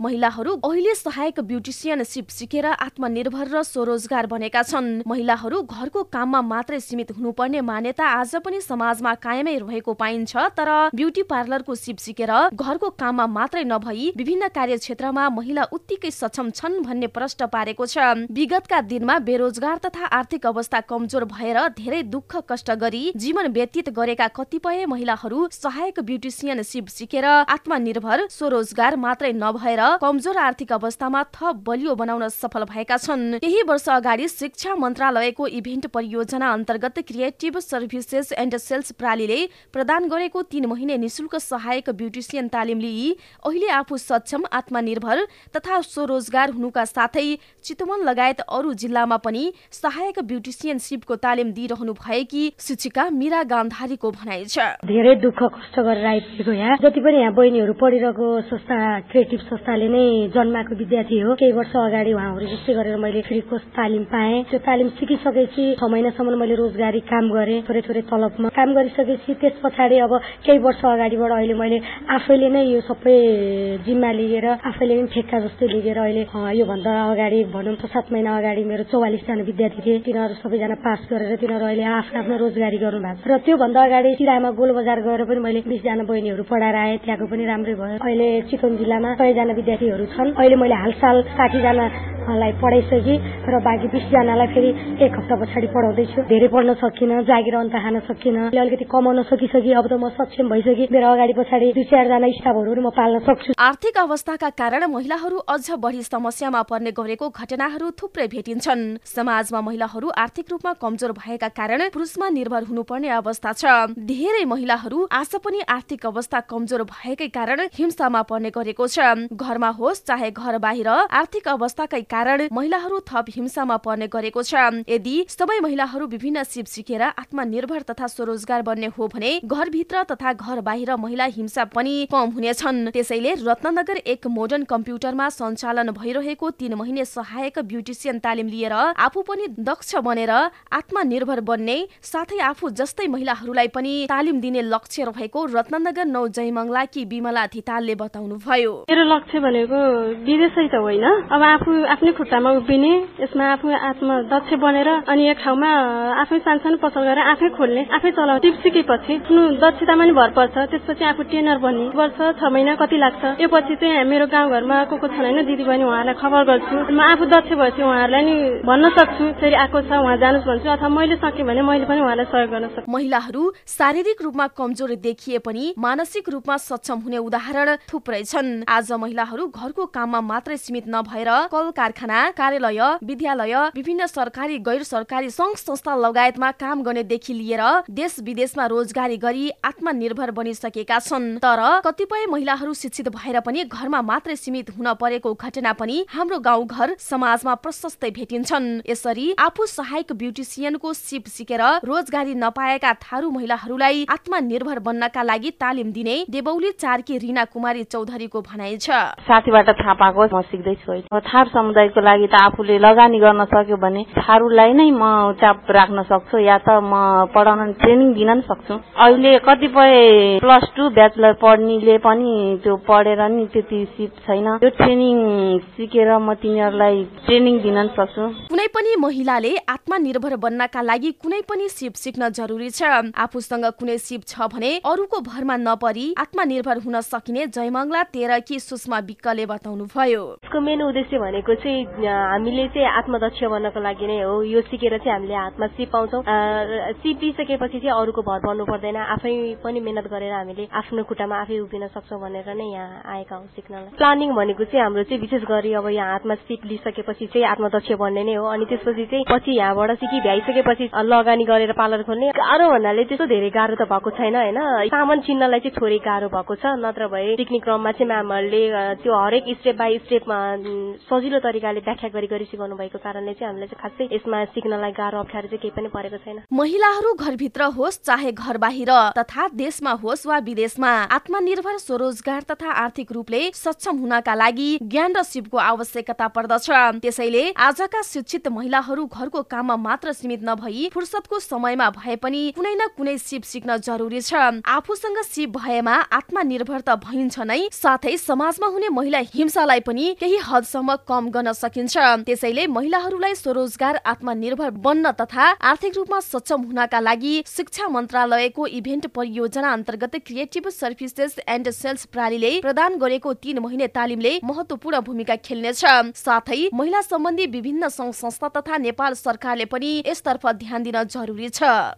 महिलाहरू अहिले सहायक ब्युटिसियन सिप सिकेर आत्मनिर्भर र स्वरोजगार बनेका छन्। महिलाहरू घरको काममा मात्रै सीमित हुनुपर्ने मान्यता आज पनि समाजमा कायमै रहेको पाइन्छ तर ब्युटी पार्लरको सिप सिकेर घरको काममा मात्रै नभई विभिन्न कार्य क्षेत्रमा महिला उत्तिकै सक्षम छन् भन्ने प्रष्ट पारेको छ। विगतका दिनमा बेरोजगार तथा आर्थिक अवस्था कमजोर भएर धेरै दुःख कष्ट गरी जीवन व्यतीत गरेका कतिपय महिलाहरू सहायक ब्युटिसियन सिप सिकेर आत्मनिर्भर स्वरोजगार मात्रै नभएर कमजोर आर्थिक अवस्थामा थप बलियो बनाउन सफल भएका छन्। केही वर्ष अगाडि शिक्षा मन्त्रालयको इभेन्ट परियोजना अन्तर्गत क्रिएटिभ सर्भिसेस एन्ड सेल्स प्रणालीले प्रदान गरेको तीन महिने निशुल्क सहायक ब्युटिसियन तालिम लिई अहिले आफू सक्षम आत्मनिर्भर तथा स्वरोजगार हुनुका साथै चितवन लगायत अरू जिल्लामा पनि सहायक ब्युटिसियन सिपको तालिम दिइरहनु भएकी शिक्षिका मिरा गान्धारीको भनाइ छ। धेरै दुःख कष्ट गरेर आइपुगेको यहाँ। जति पनि यहाँ बहिनीहरू पढिरहेको संस्था क्रिएटिभ संस्था संस्थाले नै जन्माएको विद्यार्थी हो। केही वर्ष अगाडि उहाँहरू जस्तै गरेर मैले फ्री कोर्स तालिम पाएँ। त्यो तालिम सिकिसकेपछि छ महिनासम्म मैले रोजगारी काम गरेँ थोरै थोरै तलबमा। काम गरिसकेपछि त्यस पछाडि अब केही वर्ष अगाडिबाट अहिले मैले आफैले नै यो सबै जिम्मा लिएर आफैले नै ठेक्का जस्तै लिएर अहिले योभन्दा अगाडि भनौँ त सात महिना अगाडि मेरो चौवालिसजना विद्यार्थी थिए। तिनीहरू सबैजना पास गरेर तिनीहरू अहिले आफ्नो आफ्नो रोजगारी गर्नु भएको छ। र त्योभन्दा अगाडि सिरामा गोल बजार गएर पनि मैले बिसजना बहिनीहरू पढाएर आएँ। त्यहाँको पनि राम्रै भयो। अहिले चितवन जिल्लामा सयजना विद्यार्थीहरू छन्। अहिले मैले हालसाल साठीजनालाई पढाइसकेँ र बाँकी बिसजनालाई फेरि एक हप्ता पछाडि पढाउँदैछु। धेरै पढ्न सकिनँ जागिर अन्त खान सकिनँ। अलिकति कमाउन सकिसकेँ अब त म सक्षम भइसकेँ। मेरो अगाडि पछाडि दुई चारजना स्टाफहरू म पाल्न सक्छु। आर्थिक अवस्थाका कारण महिलाहरू अझ बढी समस्यामा पर्ने गरेको घटनाहरू थुप्रै भेटिन्छन्। समाजमा महिलाहरू आर्थिक रूपमा कमजोर भएका कारण पुरुषमा निर्भर हुनुपर्ने अवस्था छ। धेरै महिलाहरू आज पनि आर्थिक अवस्था कमजोर भएकै कारण हिंसामा पर्ने गरेको छ। घरमा होस् चाहे घर बाहिर आर्थिक अवस्थाकै कारण महिलाहरू थप हिंसामा पर्ने गरेको छ। यदि सबै महिलाहरू विभिन्न सिप सिकेर आत्मनिर्भर तथा स्वरोजगार बन्ने हो भने घरभित्र तथा घर बाहिर महिला हिंसा पनि कम हुनेछन्। त्यसैले रत्नगर एक मोडर्न कम्प्युटरमा सञ्चालन भइरहेको तीन महिने सहायक ब्युटिसियन तालिम लिएर आफू पनि दक्ष बनेर आत्मनिर्भर बन्ने साथै आफू जस्तै महिलाहरूलाई पनि तालिम दिने लक्ष्य रहेको रत्नगर नौ जयमङ्गलाकी विमला धितालले बताउनु भयो मेरो लक्ष्य भनेको विदेशै त होइन। अब आफू आफ्नै खुट्टामा उभिने यसमा आफू आत्मदक्ष बनेर अनि एक ठाउँमा आफै सानसानो पसल गरेर आफै खोल्ने आफै चलाउने टिप सिकेपछि दक्षतामा नि भर पर्छ। त्यसपछि आफू ट्रेनर बन्ने वर्ष छ महिना कति लाग्छ? यो पछि चाहिँ मेरो गाउँघरमा को को छन् होइन दिदी बहिनी उहाँलाई खबर गर्छु। म आफू दक्ष भएपछि उहाँहरूलाई नि भन्न सक्छु। फेरि आएको छ उहाँ जानुहोस् भन्छु अथवा मैले सकेँ भने मैले पनि उहाँलाई सहयोग गर्न सक्छु। महिलाहरू शारीरिक रूपमा कमजोर देखिए पनि मानसिक रूपमा सक्षम हुने उदाहरण थुप्रै छन्। आज महिलाहरू घरको काममा मात्रै सीमित नभएर कल कारखाना कार्यालय विद्यालय विभिन्न सरकारी गैर सरकारी संघ संस्था लगायतमा काम गर्नेदेखि लिएर देश विदेशमा रोजगारी गरी आत्मनिर्भर बनिसकेका छन्। तर कतिपय महिलाहरू शिक्षित भएर पनि घरमा मात्रै सीमित हुन परेको घटना पनि हाम्रो गाउँ घर समाजमा प्रशस्तै भेटिन्छन्। यसरी आफू सहायक ब्युटिसियनको सिप सिकेर रोजगारी नपाएका थारू महिलाहरूलाई आत्मनिर्भर बन्नका लागि तालिम दिने देवौली चारकी रिना कुमारी चौधरीको भनाइ छ। साथीबाट थाहा पाएको म सिक्दैछु। थारू समुदायको लागि त आफूले लगानी गर्न सक्यो भने थारूलाई नै म चाप राख्न सक्छु या त म पढाउन ट्रेनिङ दिन पनि सक्छु। अहिले कतिपय प्लस टू ब्याचलर पढ्नेले पनि त्यो पढेर नि त्यति सिप छैन। त्यो ट्रेनिङ सिकेर म तिनीहरूलाई ट्रेनिङ दिन पनि सक्छु। कुनै पनि महिलाले आत्मनिर्भर बन्नका लागि कुनै पनि सिप सिक्न जरुरी छ। आफूसँग कुनै सिप छ भने अरूको भरमा नपरी आत्मनिर्भर हुन सकिने जयमङ्गला तेह्र कि सुषमा विक्कले बताउनु भयो यसको मेन उद्देश्य भनेको चाहिँ हामीले चाहिँ आत्मदक्ष बन्नको लागि नै हो। यो सिकेर चाहिँ हामीले हातमा सिप पाउँछौँ सिप लिइसकेपछि चाहिँ अरूको भर पर्नु पर्दैन। आफै पनि मेहनत गरेर हामीले आफ्नो खुट्टामा आफै उभिन सक्छौँ भनेर नै यहाँ आएका हौ सिक्नलाई। प्लानिङ भनेको चाहिँ हाम्रो चाहिँ विशेष गरी अब यहाँ हातमा सिप लिइसकेपछि चाहिँ आत्मदक्ष बन्ने नै हो। अनि त्यसपछि चाहिँ पछि यहाँबाट सिकी भ्याइसकेपछि लगानी गरेर पार्लर खोल्ने। गाह्रो भन्नाले त्यस्तो धेरै गाह्रो त भएको छैन होइन? सामान चिन्नलाई चाहिँ थोरै गाह्रो भएको छ। नत्र भए सिक्ने क्रममा चाहिँ म्यामहरूले त्यो हरेक स्टेप बाई स्टेपमा सजिलो तरिका तरिकाले व्याख्या गरी गरी सिकाउनु भएको कारणले चाहिँ हामीलाई चाहिँ खासै यसमा सिक्नलाई गाह्रो अप्ठ्यारो चाहिँ केही पनि परेको छैन। महिलाहरू घरभित्र होस् चाहे घर बाहिर तथा देशमा होस् वा विदेशमा आत्मनिर्भर स्वरोजगार तथा आर्थिक रूपले सक्षम हुनका लागि ज्ञान र सिपको आवश्यकता पर्दछ। त्यसैले आजका शिक्षित महिलाहरू घरको काममा मात्र सीमित नभई फुर्सदको समयमा भए पनि कुनै न कुनै सिप सिक्न जरुरी छ। आफूसँग सिप भएमा आत्मनिर्भर त भइन्छ नै साथै समाजमा हुने महिला हिंसालाई पनि केही हदसम्म कम गर्न सकिन्छ। त्यसैले महिलाहरूलाई स्वरोजगार आत्मनिर्भर बन्न तथा आर्थिक रूपमा सक्षम हुनका लागि शिक्षा मन्त्रालयको इभेन्ट परियोजना अन्तर्गत क्रिएटिभ सर्भिसेस एन्ड सेल्स प्रणालीले प्रदान गरेको तीन महिने तालिमले महत्वपूर्ण भूमिका खेल्नेछ। साथै महिला सम्बन्धी विभिन्न संस्था तथा नेपाल सरकारले पनि यसतर्फ ध्यान दिन जरुरी छ।